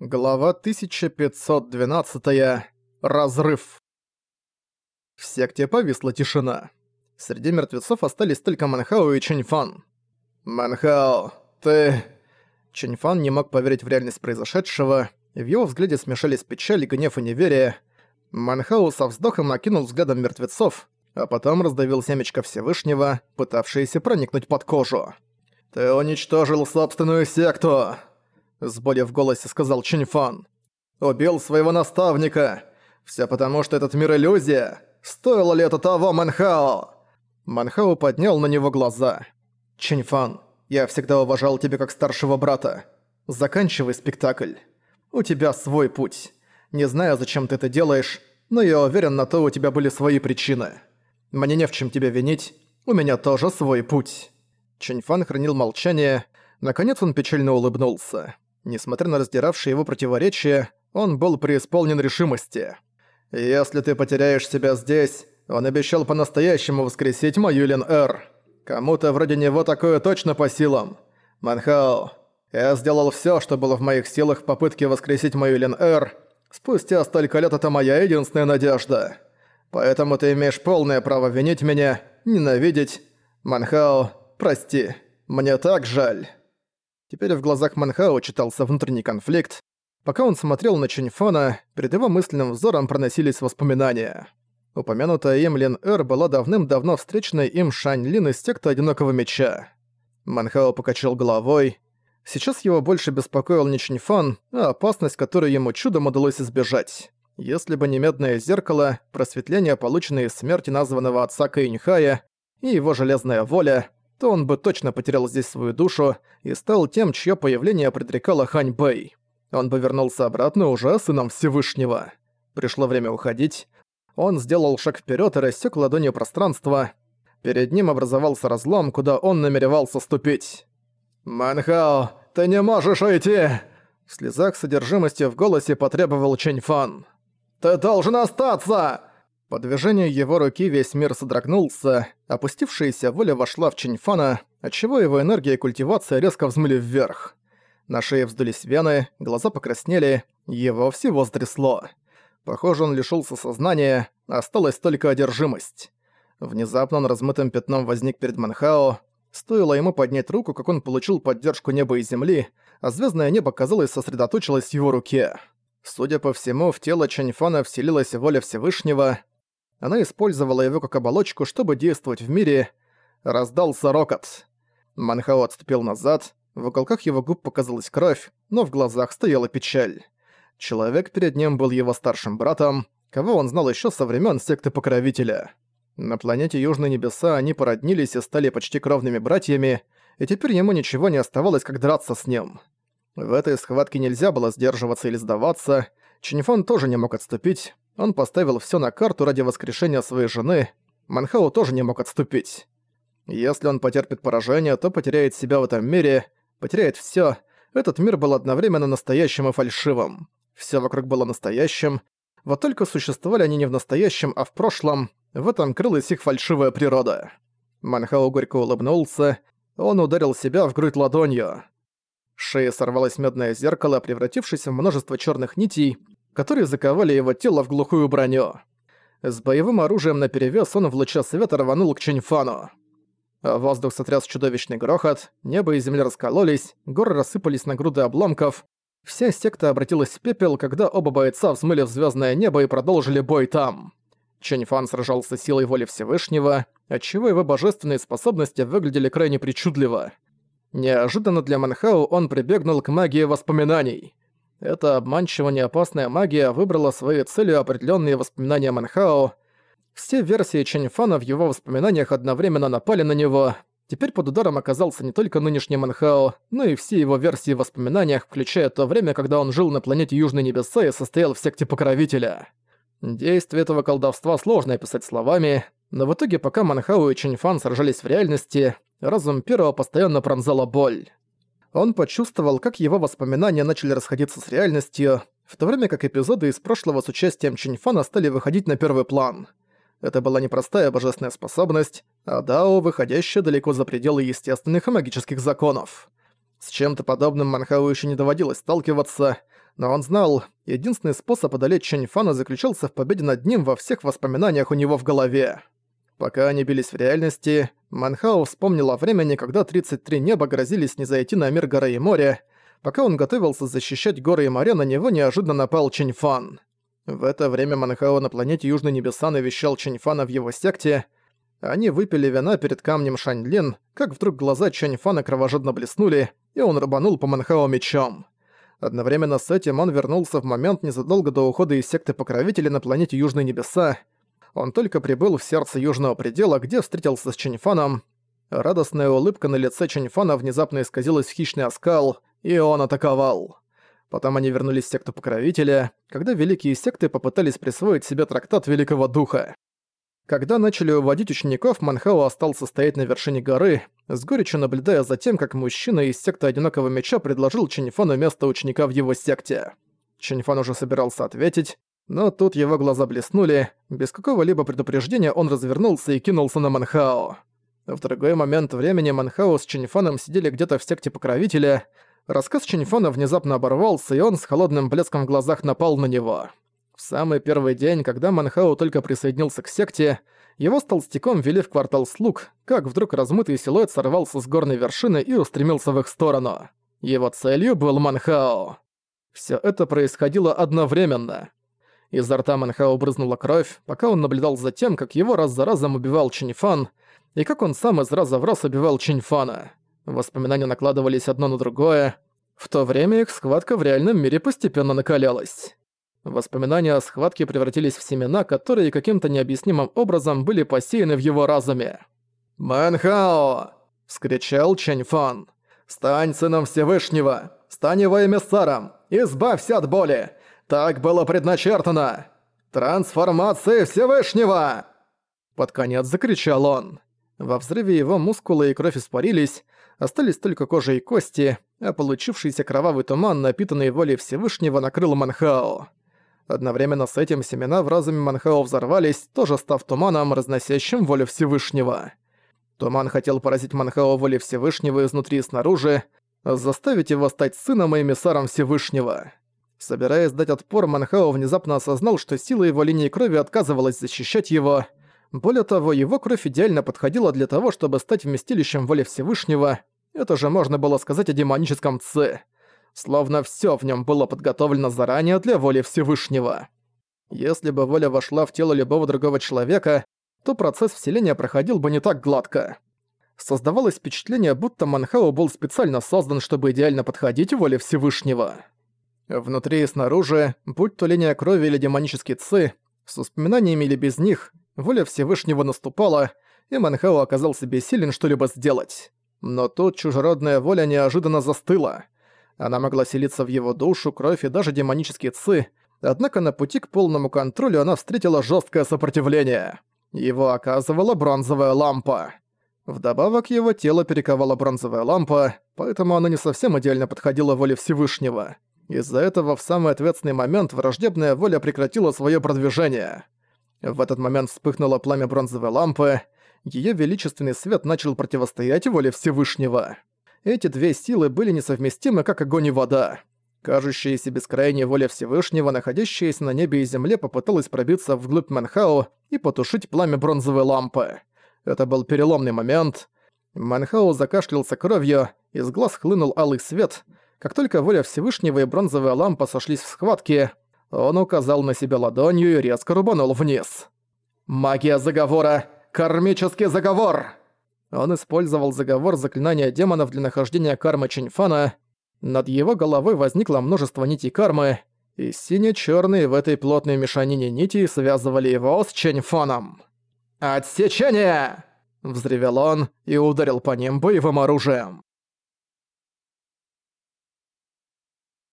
Глава 1512. Разрыв. В секте повисла тишина. Среди мертвецов остались только Манхао и Чэньфан. «Манхао, ты...» Чэньфан не мог поверить в реальность произошедшего. В его взгляде смешались печаль, гнев и неверие. Манхао со вздохом окинул взглядом мертвецов, а потом раздавил семечко Всевышнего, пытавшееся проникнуть под кожу. «Ты уничтожил собственную секту!» С болью в голосе сказал Чиньфан. «Убил своего наставника! Все потому, что этот мир иллюзия! Стоило ли это того, Манхао?» Манхао поднял на него глаза. «Чиньфан, я всегда уважал тебя как старшего брата. Заканчивай спектакль. У тебя свой путь. Не знаю, зачем ты это делаешь, но я уверен, на то у тебя были свои причины. Мне не в чем тебя винить, у меня тоже свой путь». Чиньфан хранил молчание, наконец он печально улыбнулся. Несмотря на раздиравшие его противоречия, он был преисполнен решимости. «Если ты потеряешь себя здесь, он обещал по-настоящему воскресить мою Лин Эр. Кому-то вроде него такое точно по силам. Манхао, я сделал всё, что было в моих силах в попытке воскресить мою Лин Эр. Спустя столько лет это моя единственная надежда. Поэтому ты имеешь полное право винить меня, ненавидеть. Манхао, прости, мне так жаль». Теперь в глазах Манхао читался внутренний конфликт. Пока он смотрел на Чиньфана, перед его мысленным взором проносились воспоминания. Упомянутая им Лин Эр была давным-давно встречной им Шань Лин из секты Одинокого Меча. Манхао покачал головой. Сейчас его больше беспокоил не Чиньфан, а опасность, которую ему чудом удалось избежать. Если бы не медное зеркало, просветление, полученное из смерти названного отца Каиньхая, и его железная воля, то он бы точно потерял здесь свою душу и стал тем, чье появление предрекало Хань Бэй. Он бы вернулся обратно уже сыном Всевышнего. Пришло время уходить. Он сделал шаг вперед и рассек ладонью пространство. Перед ним образовался разлом, куда он намеревался ступить. «Манхао, ты не можешь уйти!» В слезах содержимости в голосе потребовал Чэнь Фан. «Ты должен остаться!» По движению его руки весь мир содрогнулся, опустившаяся воля вошла в Чиньфана, отчего его энергия и культивация резко взмыли вверх. На шее вздулись вены, глаза покраснели, его всего стрясло. Похоже, он лишился сознания, осталась только одержимость. Внезапно он размытым пятном возник перед Манхао. Стоило ему поднять руку, как он получил поддержку неба и земли, а звездное небо, казалось, сосредоточилось в его руке. Судя по всему, в тело Чаньфана вселилась воля Всевышнего, она использовала его как оболочку, чтобы действовать в мире. Раздался рокот. Манхао отступил назад, в уголках его губ показалась кровь, но в глазах стояла печаль. Человек перед ним был его старшим братом, кого он знал еще со времен секты Покровителя. На планете Южные Небеса они породнились и стали почти кровными братьями, и теперь ему ничего не оставалось, как драться с ним. В этой схватке нельзя было сдерживаться или сдаваться, Чиньфон тоже не мог отступить, он поставил все на карту ради воскрешения своей жены. Манхау тоже не мог отступить. Если он потерпит поражение, то потеряет себя в этом мире, потеряет все. Этот мир был одновременно настоящим и фальшивым. Все вокруг было настоящим, вот только существовали они не в настоящем, а в прошлом. В этом крылась их фальшивая природа. Манхау горько улыбнулся. Он ударил себя в грудь ладонью. Шея сорвалось медное зеркало, превратившись в множество черных нитей, которые заковали его тело в глухую броню. С боевым оружием наперевес он в луче света рванул к Чиньфану. Воздух сотряс чудовищный грохот, небо и земля раскололись, горы рассыпались на груды обломков. Вся секта обратилась в пепел, когда оба бойца взмыли в звездное небо и продолжили бой там. Чэньфан сражался силой воли Всевышнего, отчего его божественные способности выглядели крайне причудливо. Неожиданно для Манхау он прибегнул к магии воспоминаний. Эта обманчиво неопасная магия выбрала своей целью определенные воспоминания Манхао. Все версии Чэньфана в его воспоминаниях одновременно напали на него. Теперь под ударом оказался не только нынешний Манхао, но и все его версии в воспоминаниях, включая то время, когда он жил на планете Южные Небеса и состоял в секте Покровителя. Действие этого колдовства сложно описать словами, но в итоге, пока Манхао и Чэньфан сражались в реальности, разум первого постоянно пронзала боль он почувствовал, как его воспоминания начали расходиться с реальностью, в то время как эпизоды из прошлого с участием Чиньфана стали выходить на первый план. Это была непростая божественная способность, а дао, выходящая далеко за пределы естественных и магических законов. С чем-то подобным Манхау еще не доводилось сталкиваться, Но он знал, единственный способ одолеть Чэньфана заключался в победе над ним во всех воспоминаниях у него в голове. Пока они бились в реальности, Манхао вспомнил о времени, когда 33 неба грозились не зайти на мир горы и моря. Пока он готовился защищать горы и моря, на него неожиданно напал Чэньфан. В это время Манхао на планете Южный Небеса навещал Чэньфана в его секте. Они выпили вина перед камнем Шаньлин, как вдруг глаза Чэньфана кровожадно блеснули, и он рубанул по Манхао мечом. Одновременно с этим он вернулся в момент незадолго до ухода из секты Покровителя на планете Южные Небеса. Он только прибыл в сердце Южного Предела, где встретился с Чэньфаном. Радостная улыбка на лице Чэньфана внезапно исказилась в хищный оскал, и он атаковал. Потом они вернулись в секту Покровителя, когда великие секты попытались присвоить себе трактат Великого Духа. Когда начали уводить учеников, Манхао остался стоять на вершине горы, с горечью наблюдая за тем, как мужчина из секты Одинокого Меча предложил Чэньфану место ученика в его секте. Чэньфан уже собирался ответить, но тут его глаза блеснули, без какого-либо предупреждения он развернулся и кинулся на Манхао. В другой момент времени Манхао с Чэньфаном сидели где-то в секте Покровителя, рассказ Чэньфана внезапно оборвался, и он с холодным блеском в глазах напал на него. В самый первый день, когда Манхау только присоединился к секте, его с толстяком вели в квартал слуг, как вдруг размытый силуэт сорвался с горной вершины и устремился в их сторону. Его целью был Манхао. Всё это происходило одновременно. Изо рта Манхао брызнула кровь, пока он наблюдал за тем, как его раз за разом убивал Чиньфан, и как он сам из раза в раз убивал Чиньфана. Воспоминания накладывались одно на другое. В то время их схватка в реальном мире постепенно накалялась. Воспоминания о схватке превратились в семена, которые каким-то необъяснимым образом были посеяны в его разуме. «Мэнхао!» — вскричал Чэнь Фан. «Стань сыном Всевышнего! Стань его эмиссаром! Избавься от боли! Так было предначертано! Трансформация Всевышнего!» Под конец закричал он. Во взрыве его мускулы и кровь испарились, остались только кожа и кости, а получившийся кровавый туман, напитанный волей Всевышнего, накрыл Манхао. Одновременно с этим семена в разуме Манхао взорвались, тоже став туманом, разносящим волю Всевышнего. Туман хотел поразить Манхао волей Всевышнего изнутри и снаружи, заставить его стать сыном и эмиссаром Всевышнего. Собираясь дать отпор, Манхао внезапно осознал, что сила его линии крови отказывалась защищать его. Более того, его кровь идеально подходила для того, чтобы стать вместилищем воли Всевышнего. Это же можно было сказать о демоническом Ци словно всё в нём было подготовлено заранее для воли Всевышнего. Если бы воля вошла в тело любого другого человека, то процесс вселения проходил бы не так гладко. Создавалось впечатление, будто Манхао был специально создан, чтобы идеально подходить воле Всевышнего. Внутри и снаружи, будь то линия крови или демонический ци, с воспоминаниями или без них, воля Всевышнего наступала, и Манхао оказался бессилен что-либо сделать. Но тут чужеродная воля неожиданно застыла — она могла селиться в его душу, кровь и даже демонические ци, однако на пути к полному контролю она встретила жесткое сопротивление. Его оказывала бронзовая лампа. Вдобавок его тело перековала бронзовая лампа, поэтому она не совсем идеально подходила воле Всевышнего. Из-за этого в самый ответственный момент враждебная воля прекратила свое продвижение. В этот момент вспыхнуло пламя бронзовой лампы, ее величественный свет начал противостоять воле Всевышнего эти две силы были несовместимы, как огонь и вода. Кажущаяся бескрайняя воля Всевышнего, находящаяся на небе и земле, попыталась пробиться вглубь Манхао и потушить пламя бронзовой лампы. Это был переломный момент. Манхао закашлялся кровью, из глаз хлынул алый свет. Как только воля Всевышнего и бронзовая лампа сошлись в схватке, он указал на себя ладонью и резко рубанул вниз. «Магия заговора! Кармический заговор!» Он использовал заговор заклинания демонов для нахождения кармы Чиньфана. Над его головой возникло множество нитей кармы, и сине-чёрные в этой плотной мешанине нитей связывали его с Чиньфаном. «Отсечение!» — взревел он и ударил по ним боевым оружием.